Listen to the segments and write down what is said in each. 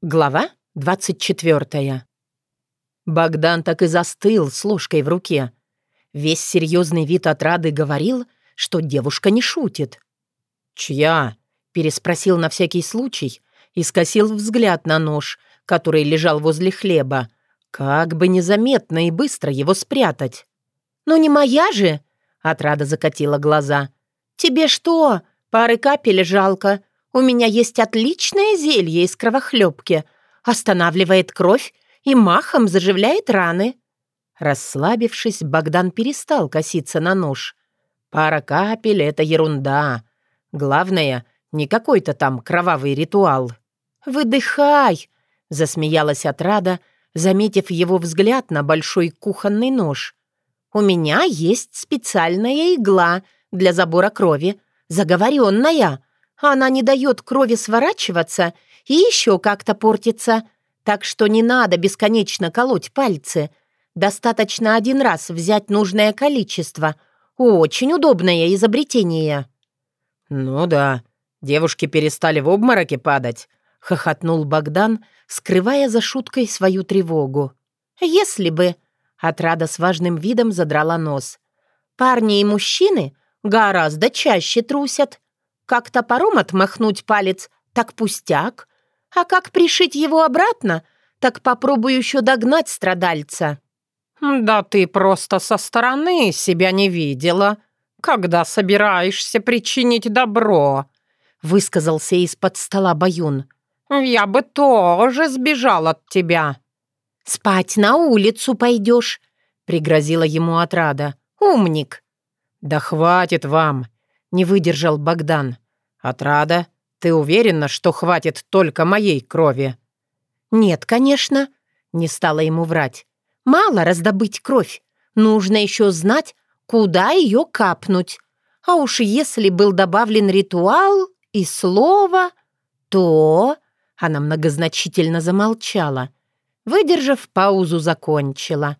Глава 24. Богдан так и застыл с ложкой в руке. Весь серьезный вид отрады говорил, что девушка не шутит. «Чья?» — переспросил на всякий случай и скосил взгляд на нож, который лежал возле хлеба. Как бы незаметно и быстро его спрятать. «Ну не моя же!» — отрада закатила глаза. «Тебе что, пары капель жалко?» У меня есть отличное зелье из кровохлебки. Останавливает кровь и махом заживляет раны». Расслабившись, Богдан перестал коситься на нож. Пара капель — это ерунда. Главное, не какой-то там кровавый ритуал. «Выдыхай!» — засмеялась отрада, заметив его взгляд на большой кухонный нож. «У меня есть специальная игла для забора крови, заговоренная. Она не дает крови сворачиваться и еще как-то портится. Так что не надо бесконечно колоть пальцы. Достаточно один раз взять нужное количество. Очень удобное изобретение». «Ну да, девушки перестали в обмороке падать», — хохотнул Богдан, скрывая за шуткой свою тревогу. «Если бы...» — отрада с важным видом задрала нос. «Парни и мужчины гораздо чаще трусят. Как топором отмахнуть палец, так пустяк. А как пришить его обратно, так попробуй еще догнать страдальца». «Да ты просто со стороны себя не видела, когда собираешься причинить добро», высказался из-под стола Баюн. «Я бы тоже сбежал от тебя». «Спать на улицу пойдешь», — пригрозила ему отрада. «Умник». «Да хватит вам», не выдержал Богдан. «Отрада, ты уверена, что хватит только моей крови?» «Нет, конечно», — не стала ему врать. «Мало раздобыть кровь. Нужно еще знать, куда ее капнуть. А уж если был добавлен ритуал и слово, то...» Она многозначительно замолчала. Выдержав паузу, закончила.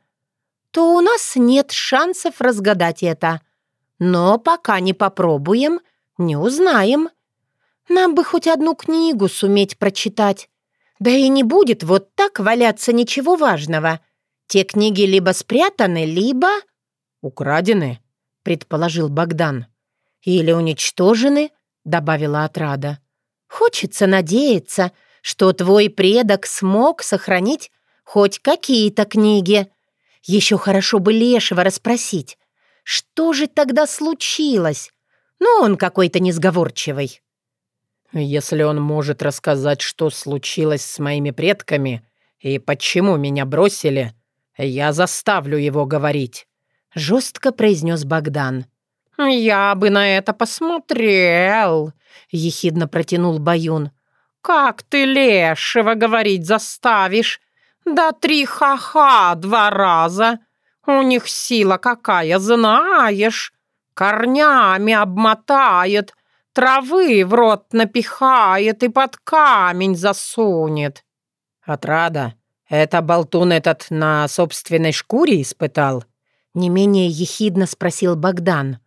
«То у нас нет шансов разгадать это. Но пока не попробуем, не узнаем. Нам бы хоть одну книгу суметь прочитать. Да и не будет вот так валяться ничего важного. Те книги либо спрятаны, либо... «Украдены», — предположил Богдан. «Или уничтожены», — добавила отрада. «Хочется надеяться, что твой предок смог сохранить хоть какие-то книги. Еще хорошо бы Лешего расспросить. Что же тогда случилось? Ну, он какой-то несговорчивый. Если он может рассказать, что случилось с моими предками и почему меня бросили, я заставлю его говорить», — жестко произнес Богдан. «Я бы на это посмотрел», — ехидно протянул Баюн. «Как ты лешего говорить заставишь? Да три ха-ха два раза. У них сила какая, знаешь. Корнями обмотает, травы в рот напихает и под камень засунет. Отрада, это болтун этот на собственной шкуре испытал? Не менее ехидно спросил Богдан.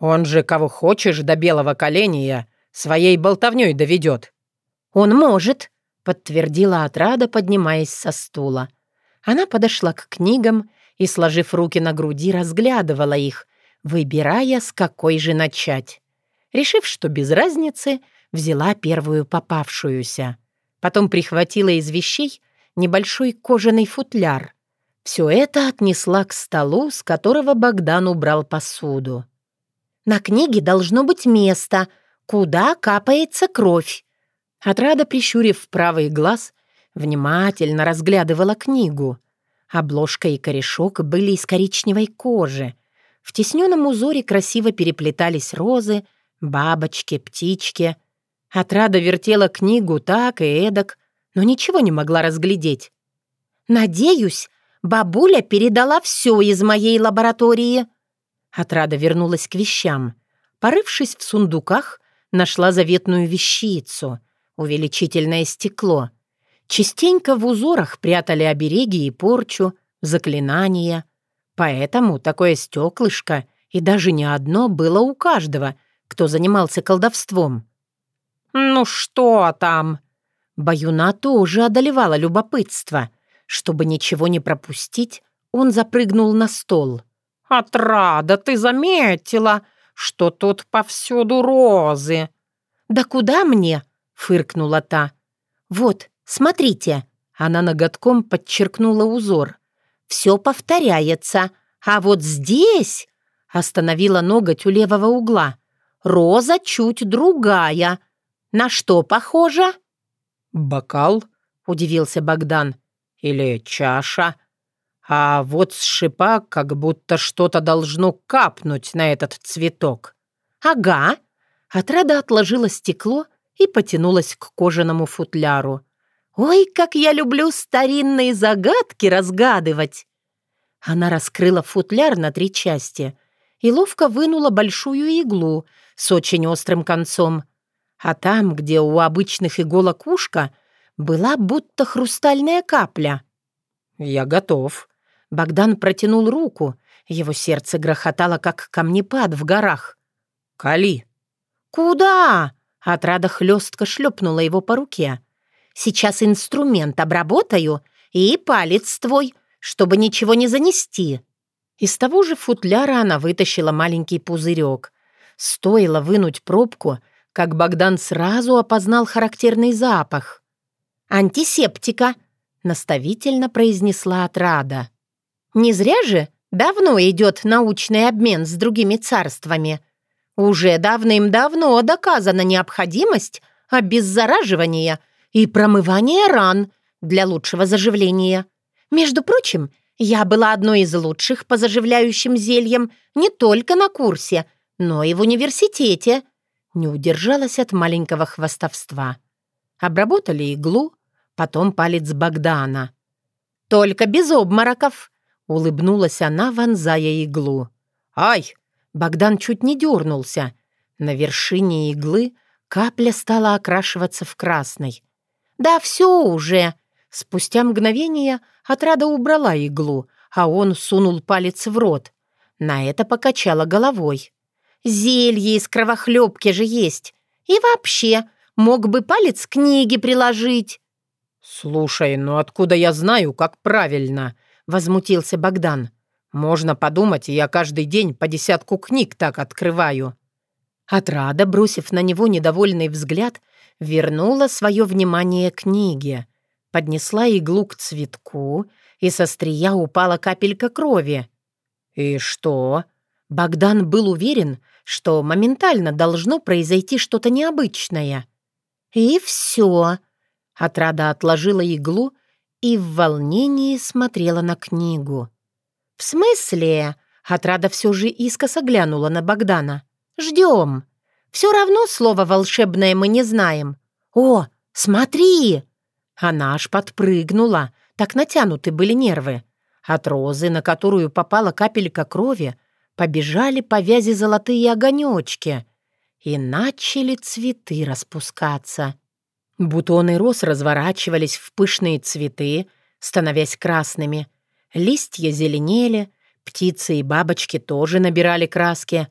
Он же кого хочешь до белого коленя своей болтовней доведет. Он может, подтвердила отрада, поднимаясь со стула. Она подошла к книгам и, сложив руки на груди, разглядывала их, выбирая, с какой же начать. Решив, что без разницы, взяла первую попавшуюся. Потом прихватила из вещей небольшой кожаный футляр. Все это отнесла к столу, с которого Богдан убрал посуду. «На книге должно быть место, куда капается кровь». Отрада, прищурив правый глаз, внимательно разглядывала книгу. Обложка и корешок были из коричневой кожи. В тесненном узоре красиво переплетались розы, бабочки, птички. Отрада вертела книгу так и эдак, но ничего не могла разглядеть. «Надеюсь, бабуля передала все из моей лаборатории». Отрада вернулась к вещам. Порывшись в сундуках, нашла заветную вещицу — увеличительное стекло — Частенько в узорах прятали обереги и порчу, заклинания. Поэтому такое стеклышко, и даже не одно, было у каждого, кто занимался колдовством. «Ну что там?» Баюна тоже одолевало любопытство. Чтобы ничего не пропустить, он запрыгнул на стол. «Отрада, ты заметила, что тут повсюду розы?» «Да куда мне?» — фыркнула та. «Вот, смотрите!» Она ноготком подчеркнула узор. «Все повторяется, а вот здесь...» Остановила ноготь у левого угла. «Роза чуть другая. На что похожа?» «Бокал?» — удивился Богдан. «Или чаша?» А вот с шипа как будто что-то должно капнуть на этот цветок. «Ага». Отрада отложила стекло и потянулась к кожаному футляру. «Ой, как я люблю старинные загадки разгадывать!» Она раскрыла футляр на три части и ловко вынула большую иглу с очень острым концом. А там, где у обычных иголок ушка, была будто хрустальная капля. «Я готов», Богдан протянул руку. Его сердце грохотало, как камнепад в горах. «Кали!» «Куда?» Отрада хлестко шлепнула его по руке. «Сейчас инструмент обработаю и палец твой, чтобы ничего не занести». Из того же футляра она вытащила маленький пузырек. Стоило вынуть пробку, как Богдан сразу опознал характерный запах. «Антисептика», — наставительно произнесла Отрада. Не зря же давно идет научный обмен с другими царствами. Уже давным-давно доказана необходимость обеззараживания и промывания ран для лучшего заживления. Между прочим, я была одной из лучших по заживляющим зельям не только на курсе, но и в университете. Не удержалась от маленького хвастовства. Обработали иглу, потом палец Богдана. «Только без обмороков», Улыбнулась она, вонзая иглу. «Ай!» Богдан чуть не дернулся. На вершине иглы капля стала окрашиваться в красный. «Да все уже!» Спустя мгновение отрада убрала иглу, а он сунул палец в рот. На это покачала головой. «Зелье из кровохлебки же есть. И вообще, мог бы палец к книге приложить». «Слушай, ну откуда я знаю, как правильно?» — возмутился Богдан. «Можно подумать, я каждый день по десятку книг так открываю». Отрада, бросив на него недовольный взгляд, вернула свое внимание к книге, поднесла иглу к цветку, и со стрия упала капелька крови. «И что?» Богдан был уверен, что моментально должно произойти что-то необычное. «И все!» Отрада отложила иглу и в волнении смотрела на книгу. «В смысле?» — Отрада все же искоса глянула на Богдана. «Ждем. Все равно слово волшебное мы не знаем. О, смотри!» Она аж подпрыгнула, так натянуты были нервы. От розы, на которую попала капелька крови, побежали по вязи золотые огонечки и начали цветы распускаться. Бутоны роз разворачивались в пышные цветы, становясь красными. Листья зеленели, птицы и бабочки тоже набирали краски.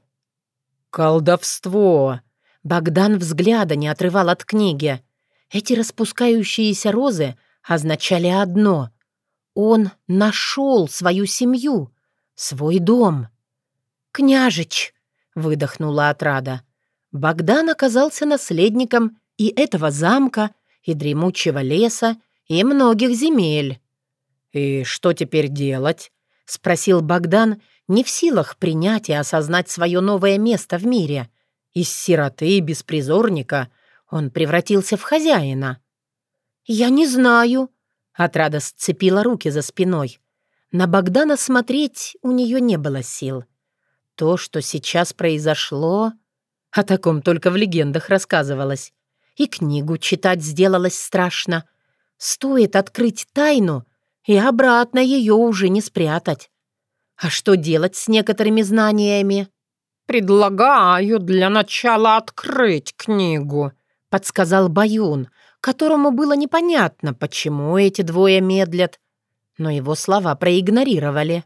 «Колдовство!» Богдан взгляда не отрывал от книги. Эти распускающиеся розы означали одно. Он нашел свою семью, свой дом. «Княжич!» — выдохнула отрада. Богдан оказался наследником и этого замка, и дремучего леса, и многих земель. «И что теперь делать?» — спросил Богдан, не в силах принять и осознать свое новое место в мире. Из сироты и беспризорника он превратился в хозяина. «Я не знаю», — Отрада сцепила руки за спиной. На Богдана смотреть у нее не было сил. То, что сейчас произошло... О таком только в легендах рассказывалось и книгу читать сделалось страшно. Стоит открыть тайну, и обратно ее уже не спрятать. А что делать с некоторыми знаниями? «Предлагаю для начала открыть книгу», — подсказал Баюн, которому было непонятно, почему эти двое медлят. Но его слова проигнорировали.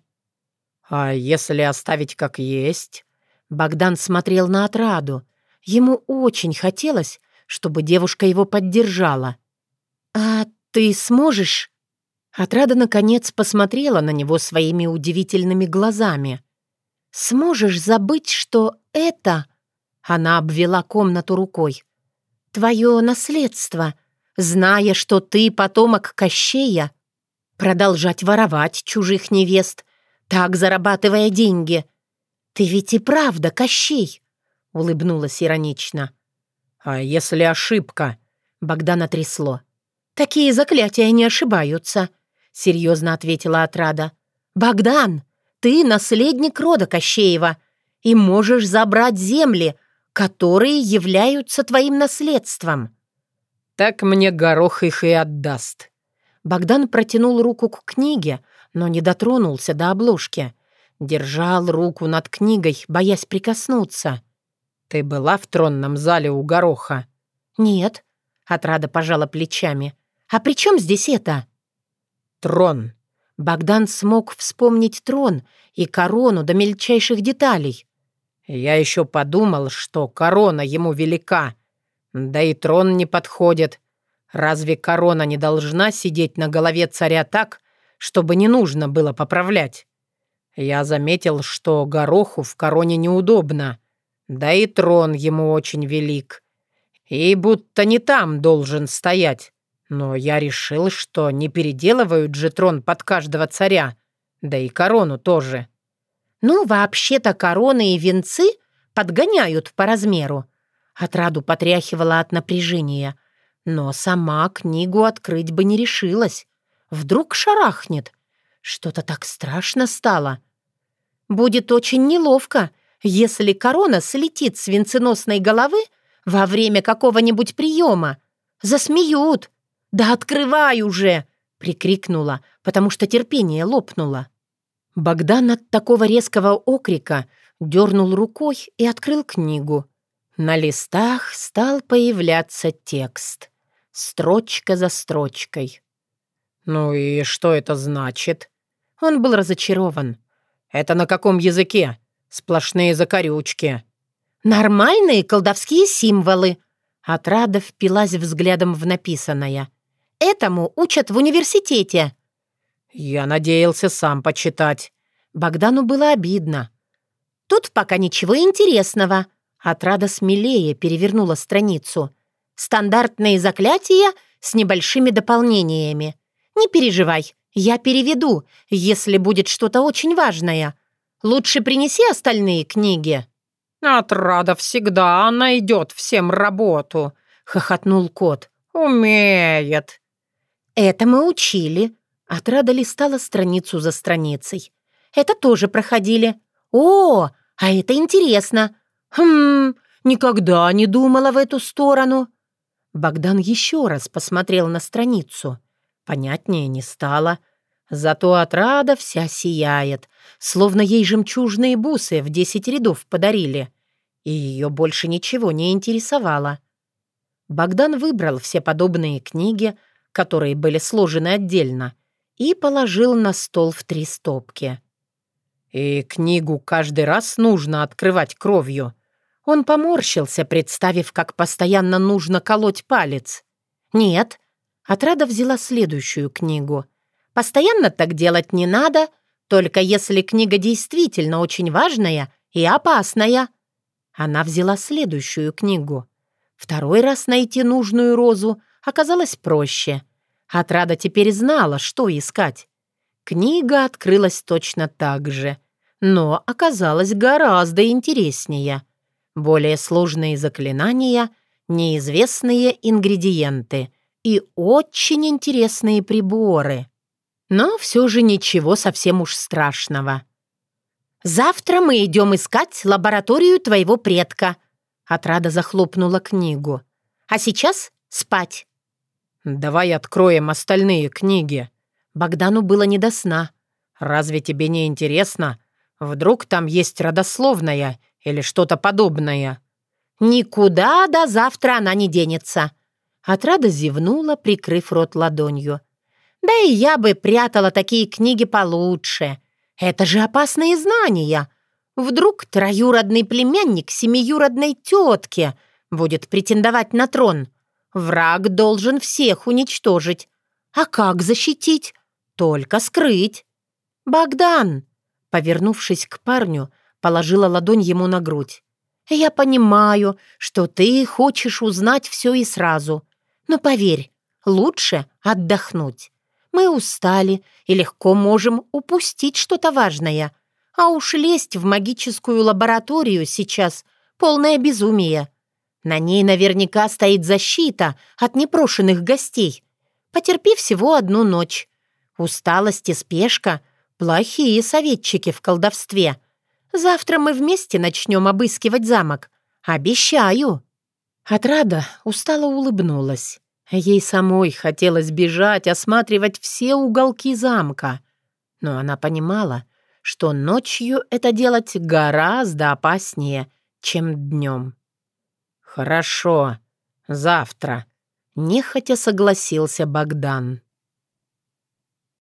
«А если оставить как есть?» Богдан смотрел на отраду. Ему очень хотелось, чтобы девушка его поддержала. «А ты сможешь?» Отрада, наконец, посмотрела на него своими удивительными глазами. «Сможешь забыть, что это...» Она обвела комнату рукой. «Твое наследство, зная, что ты потомок Кощея, продолжать воровать чужих невест, так зарабатывая деньги. Ты ведь и правда Кощей!» — улыбнулась иронично. «А если ошибка?» — Богдана трясло. «Такие заклятия не ошибаются», — серьезно ответила Отрада. «Богдан, ты наследник рода Кощеева и можешь забрать земли, которые являются твоим наследством». «Так мне горох их и отдаст». Богдан протянул руку к книге, но не дотронулся до обложки. Держал руку над книгой, боясь прикоснуться. «Ты была в тронном зале у гороха?» «Нет», — отрада пожала плечами. «А при чем здесь это?» «Трон». Богдан смог вспомнить трон и корону до мельчайших деталей. «Я еще подумал, что корона ему велика. Да и трон не подходит. Разве корона не должна сидеть на голове царя так, чтобы не нужно было поправлять? Я заметил, что гороху в короне неудобно». Да и трон ему очень велик. И будто не там должен стоять. Но я решил, что не переделывают же трон под каждого царя. Да и корону тоже. Ну, вообще-то короны и венцы подгоняют по размеру. Отраду потряхивала от напряжения. Но сама книгу открыть бы не решилась. Вдруг шарахнет. Что-то так страшно стало. Будет очень неловко, если корона слетит с венценосной головы во время какого-нибудь приема. Засмеют. «Да открывай уже!» — прикрикнула, потому что терпение лопнуло. Богдан от такого резкого окрика дернул рукой и открыл книгу. На листах стал появляться текст. Строчка за строчкой. «Ну и что это значит?» Он был разочарован. «Это на каком языке?» Сплошные закорючки. Нормальные колдовские символы. Отрада впилась взглядом в написанное. Этому учат в университете. Я надеялся сам почитать. Богдану было обидно. Тут пока ничего интересного. Отрада смелее перевернула страницу. Стандартные заклятия с небольшими дополнениями. Не переживай, я переведу, если будет что-то очень важное. Лучше принеси остальные книги». «Отрада всегда найдет всем работу», — хохотнул кот. «Умеет». «Это мы учили». Отрада листала страницу за страницей. «Это тоже проходили. О, а это интересно. Хм, никогда не думала в эту сторону». Богдан еще раз посмотрел на страницу. Понятнее не стало. Зато отрада вся сияет, словно ей жемчужные бусы в десять рядов подарили. И ее больше ничего не интересовало. Богдан выбрал все подобные книги, которые были сложены отдельно, и положил на стол в три стопки. «И книгу каждый раз нужно открывать кровью». Он поморщился, представив, как постоянно нужно колоть палец. «Нет». Отрада взяла следующую книгу — Постоянно так делать не надо, только если книга действительно очень важная и опасная. Она взяла следующую книгу. Второй раз найти нужную розу оказалось проще. Отрада теперь знала, что искать. Книга открылась точно так же, но оказалась гораздо интереснее. Более сложные заклинания, неизвестные ингредиенты и очень интересные приборы. Но все же ничего совсем уж страшного. «Завтра мы идем искать лабораторию твоего предка», Отрада захлопнула книгу. «А сейчас спать». «Давай откроем остальные книги». Богдану было не до сна. «Разве тебе не интересно? Вдруг там есть родословная или что-то подобное?» «Никуда до завтра она не денется». Отрада зевнула, прикрыв рот ладонью. Да и я бы прятала такие книги получше. Это же опасные знания. Вдруг троюродный племянник семиюродной тетки будет претендовать на трон. Враг должен всех уничтожить. А как защитить? Только скрыть. «Богдан!» Повернувшись к парню, положила ладонь ему на грудь. «Я понимаю, что ты хочешь узнать все и сразу. Но поверь, лучше отдохнуть. Мы устали и легко можем упустить что-то важное. А уж лезть в магическую лабораторию сейчас — полное безумие. На ней наверняка стоит защита от непрошенных гостей. Потерпи всего одну ночь. Усталость и спешка — плохие советчики в колдовстве. Завтра мы вместе начнем обыскивать замок. Обещаю!» Отрада устало улыбнулась. Ей самой хотелось бежать, осматривать все уголки замка. Но она понимала, что ночью это делать гораздо опаснее, чем днем. «Хорошо, завтра», — нехотя согласился Богдан.